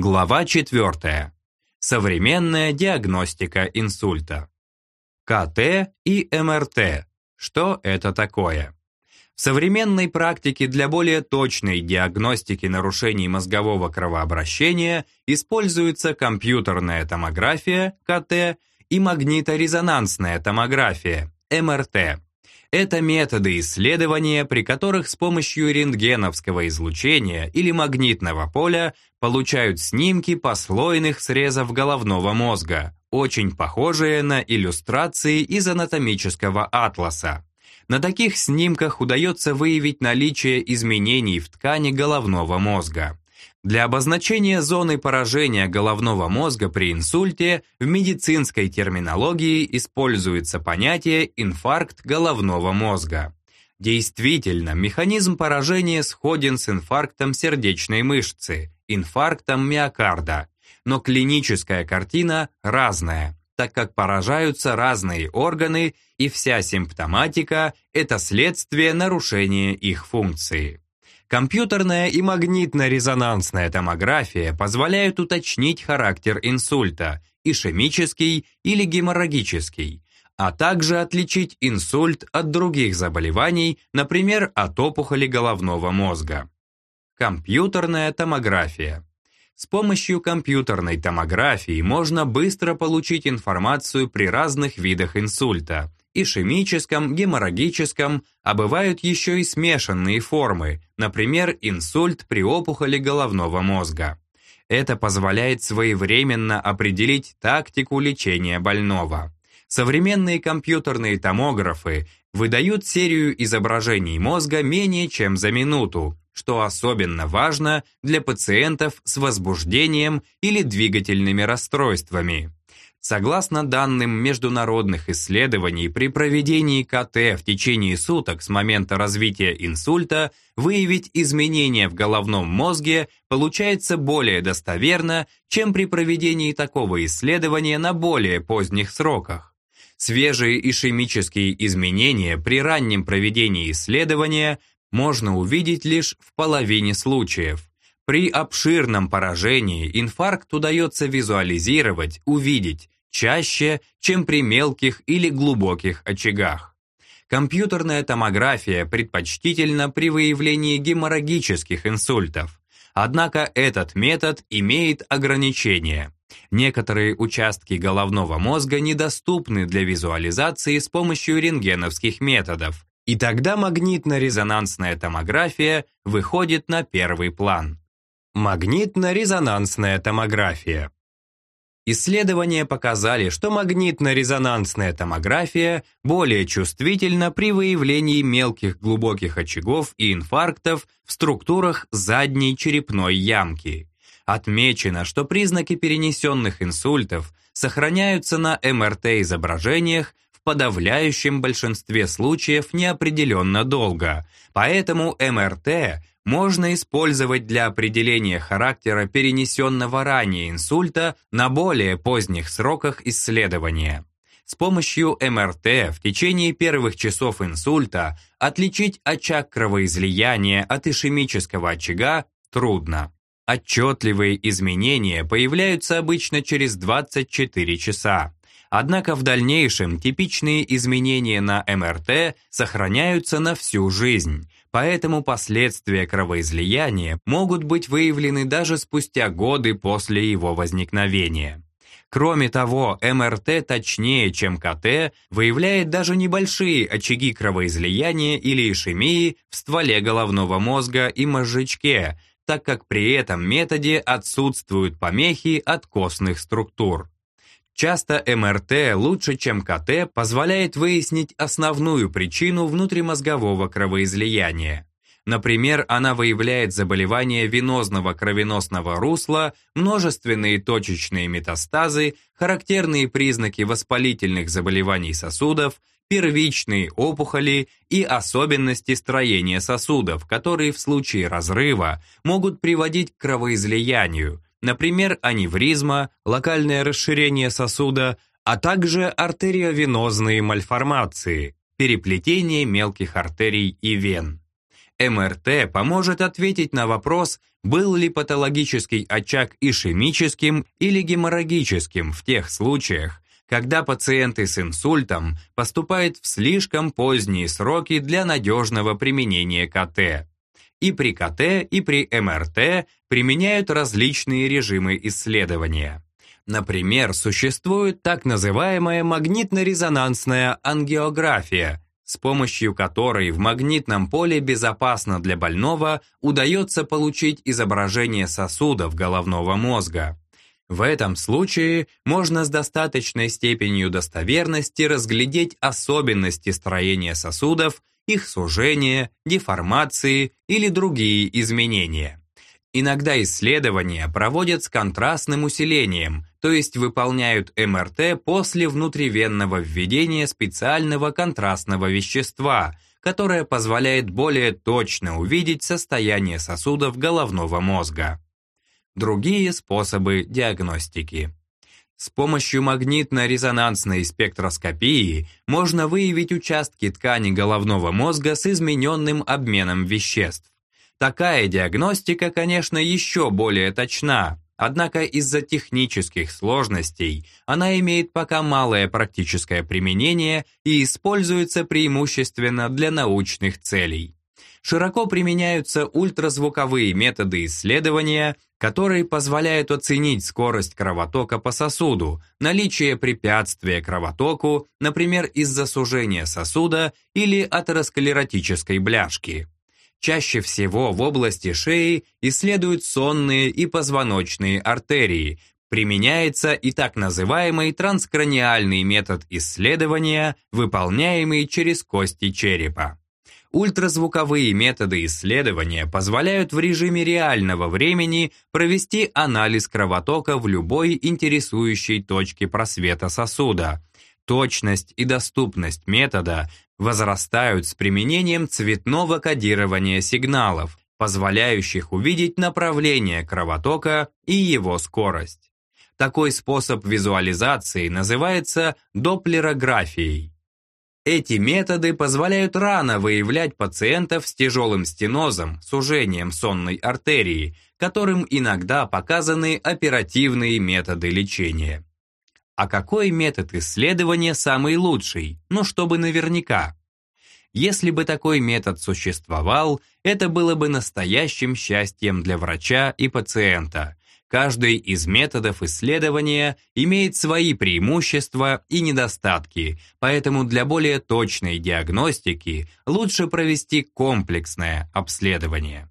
Глава 4. Современная диагностика инсульта. КТ и МРТ. Что это такое? В современной практике для более точной диагностики нарушений мозгового кровообращения используется компьютерная томография КТ и магниторезонансная томография МРТ. Это методы исследования, при которых с помощью рентгеновского излучения или магнитного поля получают снимки послойных срезов головного мозга, очень похожие на иллюстрации из анатомического атласа. На таких снимках удается выявить наличие изменений в ткани головного мозга. Для обозначения зоны поражения головного мозга при инсульте в медицинской терминологии используется понятие инфаркт головного мозга. Действительно, механизм поражения сходен с инфарктом сердечной мышцы, инфарктом миокарда, но клиническая картина разная, так как поражаются разные органы и вся симптоматика – это следствие нарушения их функции. Компьютерная и магнитно-резонансная томография позволяют уточнить характер инсульта – ишемический или геморрагический, а также отличить инсульт от других заболеваний, например, от опухоли головного мозга. Компьютерная томография. С помощью компьютерной томографии можно быстро получить информацию при разных видах инсульта, ишемическом, геморрагическом, а бывают еще и смешанные формы, например, инсульт при опухоли головного мозга. Это позволяет своевременно определить тактику лечения больного. Современные компьютерные томографы выдают серию изображений мозга менее чем за минуту, что особенно важно для пациентов с возбуждением или двигательными расстройствами. Согласно данным международных исследований, при проведении КТ в течение суток с момента развития инсульта выявить изменения в головном мозге получается более достоверно, чем при проведении такого исследования на более поздних сроках. Свежие ишемические изменения при раннем проведении исследования можно увидеть лишь в половине случаев, при обширном поражении инфаркт удается визуализировать, увидеть чаще, чем при мелких или глубоких очагах. Компьютерная томография предпочтительна при выявлении геморрагических инсультов. Однако этот метод имеет ограничения. Некоторые участки головного мозга недоступны для визуализации с помощью рентгеновских методов, и тогда магнитно-резонансная томография выходит на первый план. Магнитно-резонансная томография. Исследования показали, что магнитно-резонансная томография более чувствительна при выявлении мелких глубоких очагов и инфарктов в структурах задней черепной ямки. Отмечено, что признаки перенесенных инсультов сохраняются на МРТ-изображениях в подавляющем большинстве случаев неопределенно долго, поэтому МРТ можно использовать для определения характера перенесенного ранее инсульта на более поздних сроках исследования. С помощью МРТ в течение первых часов инсульта отличить очаг кровоизлияния от ишемического очага трудно. Отчетливые изменения появляются обычно через 24 часа. Однако в дальнейшем типичные изменения на МРТ сохраняются на всю жизнь, поэтому последствия кровоизлияния могут быть выявлены даже спустя годы после его возникновения. Кроме того, МРТ точнее, чем КТ, выявляет даже небольшие очаги кровоизлияния или ишемии в стволе головного мозга и мозжечке, так как при этом методе отсутствуют помехи от костных структур. Часто МРТ лучше, чем КТ, позволяет выяснить основную причину внутримозгового кровоизлияния. Например, она выявляет заболевания венозного кровеносного русла, множественные точечные метастазы, характерные признаки воспалительных заболеваний сосудов, первичные опухоли и особенности строения сосудов, которые в случае разрыва могут приводить к кровоизлиянию, например, аневризма, локальное расширение сосуда, а также артериовенозные мальформации, переплетение мелких артерий и вен. МРТ поможет ответить на вопрос, был ли патологический очаг ишемическим или геморрагическим в тех случаях, когда пациенты с инсультом поступают в слишком поздние сроки для надежного применения КТ. И при КТ, и при МРТ применяют различные режимы исследования. Например, существует так называемая магнитно-резонансная ангиография, с помощью которой в магнитном поле безопасно для больного удается получить изображение сосудов головного мозга. В этом случае можно с достаточной степенью достоверности разглядеть особенности строения сосудов, их сужение, деформации или другие изменения. Иногда исследования проводят с контрастным усилением, то есть выполняют МРТ после внутривенного введения специального контрастного вещества, которое позволяет более точно увидеть состояние сосудов головного мозга. Другие способы диагностики. С помощью магнитно-резонансной спектроскопии можно выявить участки ткани головного мозга с измененным обменом веществ. Такая диагностика, конечно, еще более точна, однако из-за технических сложностей она имеет пока малое практическое применение и используется преимущественно для научных целей широко применяются ультразвуковые методы исследования, которые позволяют оценить скорость кровотока по сосуду, наличие препятствия кровотоку, например, из-за сужения сосуда или атеросклеротической бляшки. Чаще всего в области шеи исследуют сонные и позвоночные артерии, применяется и так называемый транскраниальный метод исследования, выполняемый через кости черепа. Ультразвуковые методы исследования позволяют в режиме реального времени провести анализ кровотока в любой интересующей точке просвета сосуда. Точность и доступность метода возрастают с применением цветного кодирования сигналов, позволяющих увидеть направление кровотока и его скорость. Такой способ визуализации называется доплерографией. Эти методы позволяют рано выявлять пациентов с тяжелым стенозом, сужением сонной артерии, которым иногда показаны оперативные методы лечения. А какой метод исследования самый лучший? Ну, чтобы наверняка. Если бы такой метод существовал, это было бы настоящим счастьем для врача и пациента. Каждый из методов исследования имеет свои преимущества и недостатки, поэтому для более точной диагностики лучше провести комплексное обследование.